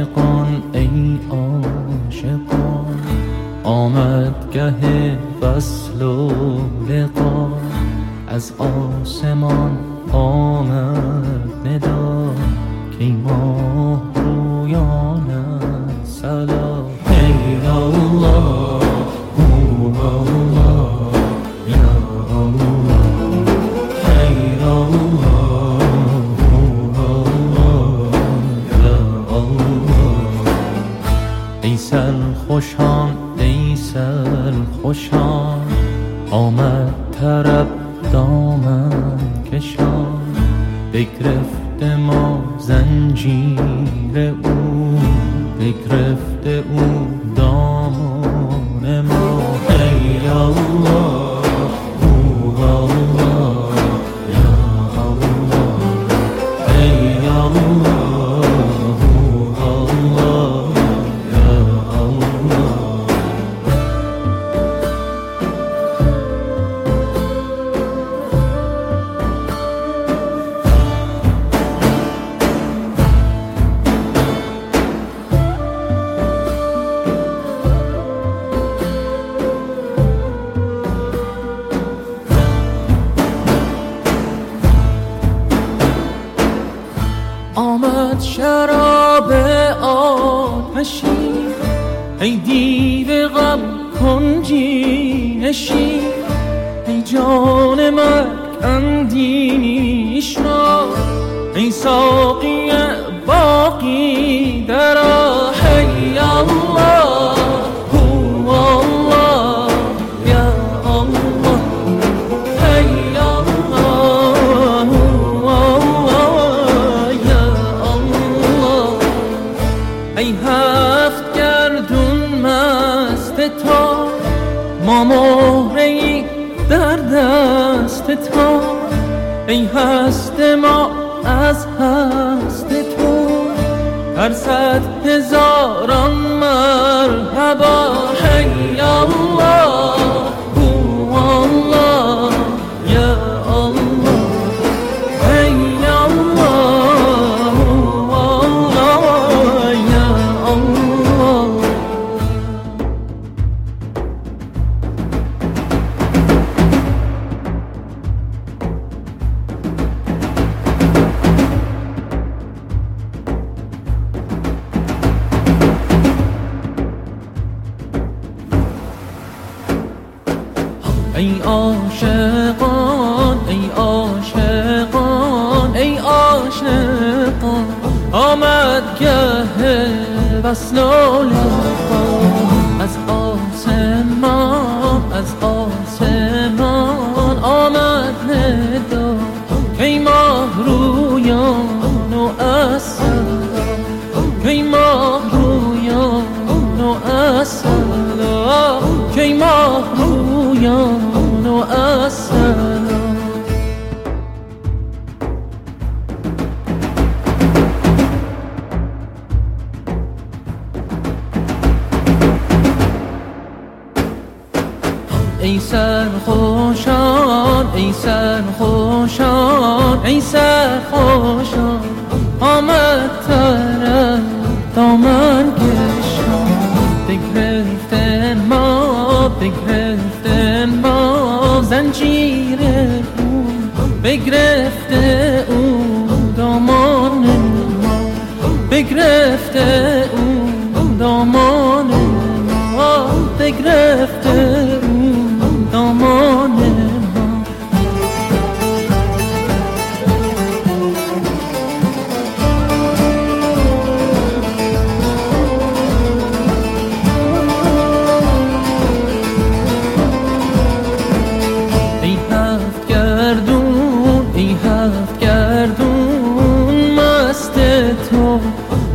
عاشقان ای عاشقان. آمد گه وصل و لقا. از آسمان آمد ندا. که ماه رویان سلام ای الله. طرب دامن کشان. بگرفت ما زنجیر او. بگرفت او دامان ما. ای الله. آتشی ای دیو غم کنجی نشی ای جان مرگ اندیش را ای ساقی ما مهره در دست تا ای هست ما از هست تو. هر صد هزاران مرحبا حی ای عاشقان ای عاشقان ای عاشقان. آمد گه وصل و ای سر خوشان ای سر خوشان ای سر خوشان. آمد طرف دامن کشان بگرفتن ما بگرفتن ما. زنجیر او بگرفته او دامان ما. بگرفته او دامان ما. بگرفته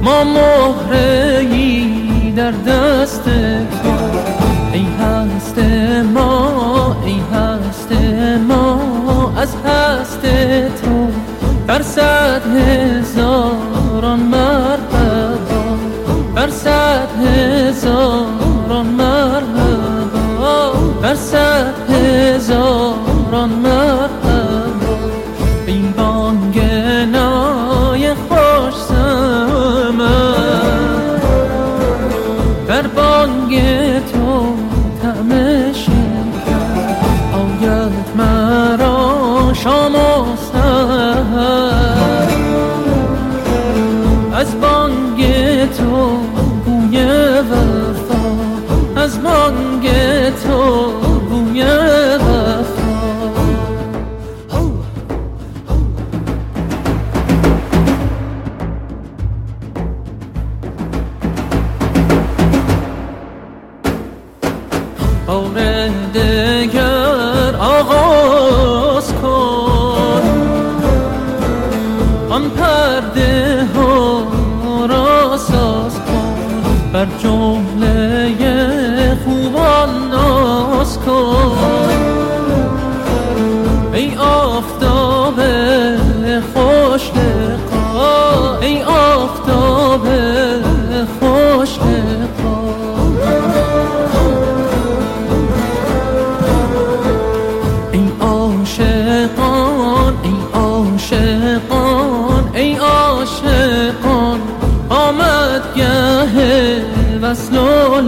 ما مهره در دست تو. ای هست ما ای هست ما از هست تو. در صد هزاران آن پرده ها را ساز کن بر جمله وصل و